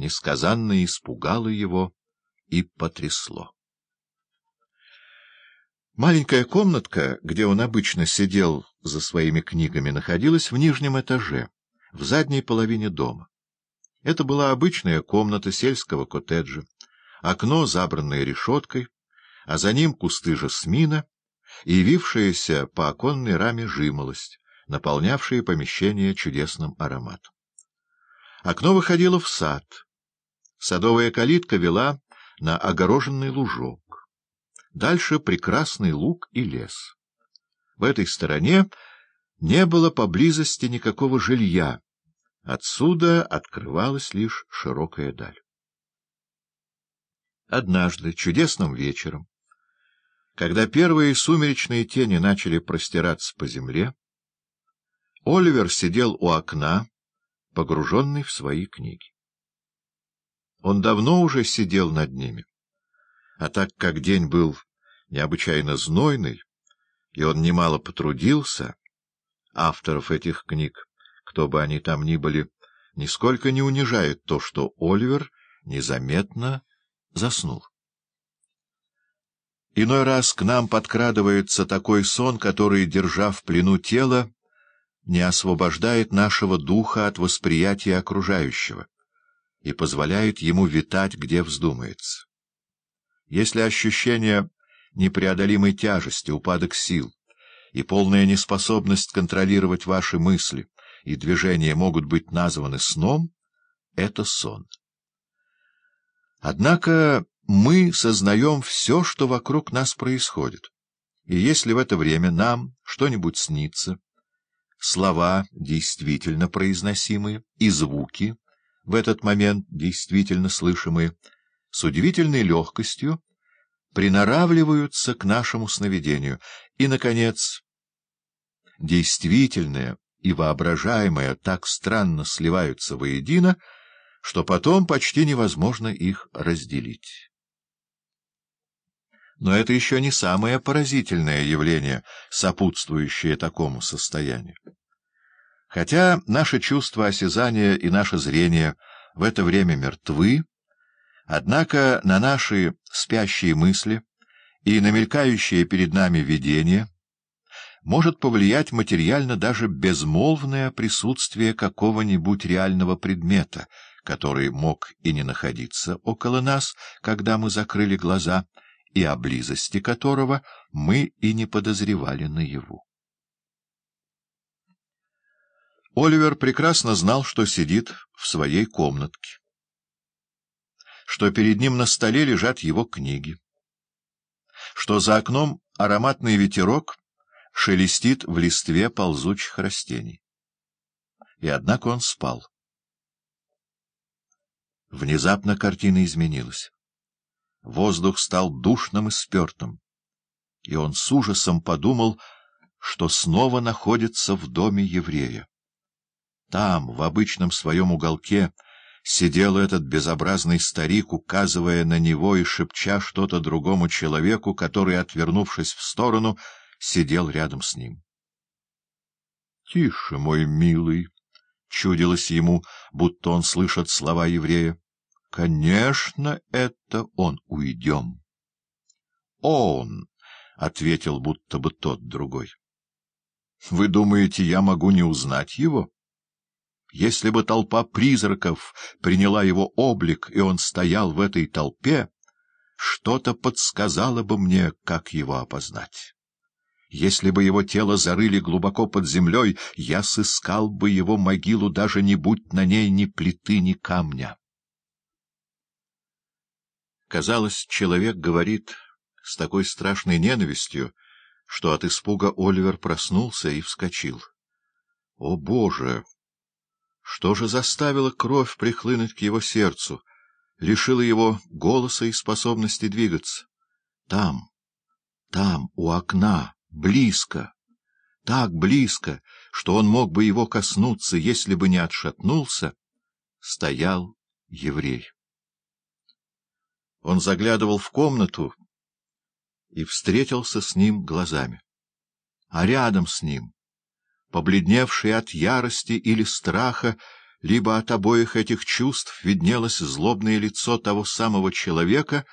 несказанно испугало его и потрясло. Маленькая комнатка, где он обычно сидел за своими книгами, находилась в нижнем этаже, в задней половине дома. Это была обычная комната сельского коттеджа, окно, забранное решеткой, а за ним кусты жасмина и явившаяся по оконной раме жимолость, наполнявшая помещение чудесным ароматом. Окно выходило в сад. Садовая калитка вела на огороженный лужок. Дальше прекрасный луг и лес. В этой стороне не было поблизости никакого жилья. Отсюда открывалась лишь широкая даль. Однажды, чудесным вечером, когда первые сумеречные тени начали простираться по земле, Оливер сидел у окна, погруженный в свои книги. Он давно уже сидел над ними, а так как день был необычайно знойный, и он немало потрудился, авторов этих книг, кто бы они там ни были, нисколько не унижает то, что Оливер незаметно заснул. Иной раз к нам подкрадывается такой сон, который, держа в плену тело, не освобождает нашего духа от восприятия окружающего и позволяет ему витать, где вздумается. Если ощущение непреодолимой тяжести, упадок сил и полная неспособность контролировать ваши мысли и движения могут быть названы сном, это сон. Однако мы сознаем все, что вокруг нас происходит, и если в это время нам что-нибудь снится, слова действительно произносимые и звуки, в этот момент действительно слышимые, с удивительной легкостью приноравливаются к нашему сновидению. И, наконец, действительное и воображаемое так странно сливаются воедино, что потом почти невозможно их разделить. Но это еще не самое поразительное явление, сопутствующее такому состоянию. Хотя наше чувство осязания и наше зрение в это время мертвы, однако на наши спящие мысли и на мелькающее перед нами видение может повлиять материально даже безмолвное присутствие какого-нибудь реального предмета, который мог и не находиться около нас, когда мы закрыли глаза, и о близости которого мы и не подозревали наяву. Оливер прекрасно знал, что сидит в своей комнатке, что перед ним на столе лежат его книги, что за окном ароматный ветерок шелестит в листве ползучих растений. И однако он спал. Внезапно картина изменилась. Воздух стал душным и спертым, и он с ужасом подумал, что снова находится в доме еврея. Там, в обычном своем уголке, сидел этот безобразный старик, указывая на него и шепча что-то другому человеку, который, отвернувшись в сторону, сидел рядом с ним. — Тише, мой милый! — чудилось ему, будто он слышит слова еврея. — Конечно, это он. Уйдем. — Он! — ответил будто бы тот другой. — Вы думаете, я могу не узнать его? Если бы толпа призраков приняла его облик, и он стоял в этой толпе, что-то подсказало бы мне, как его опознать. Если бы его тело зарыли глубоко под землей, я сыскал бы его могилу, даже не будь на ней ни плиты, ни камня. Казалось, человек говорит с такой страшной ненавистью, что от испуга Оливер проснулся и вскочил. — О, Боже! Что же заставило кровь прихлынуть к его сердцу, лишило его голоса и способности двигаться? Там, там, у окна, близко, так близко, что он мог бы его коснуться, если бы не отшатнулся, стоял еврей. Он заглядывал в комнату и встретился с ним глазами. А рядом с ним, побледневший от ярости или страха, либо от обоих этих чувств виднелось злобное лицо того самого человека,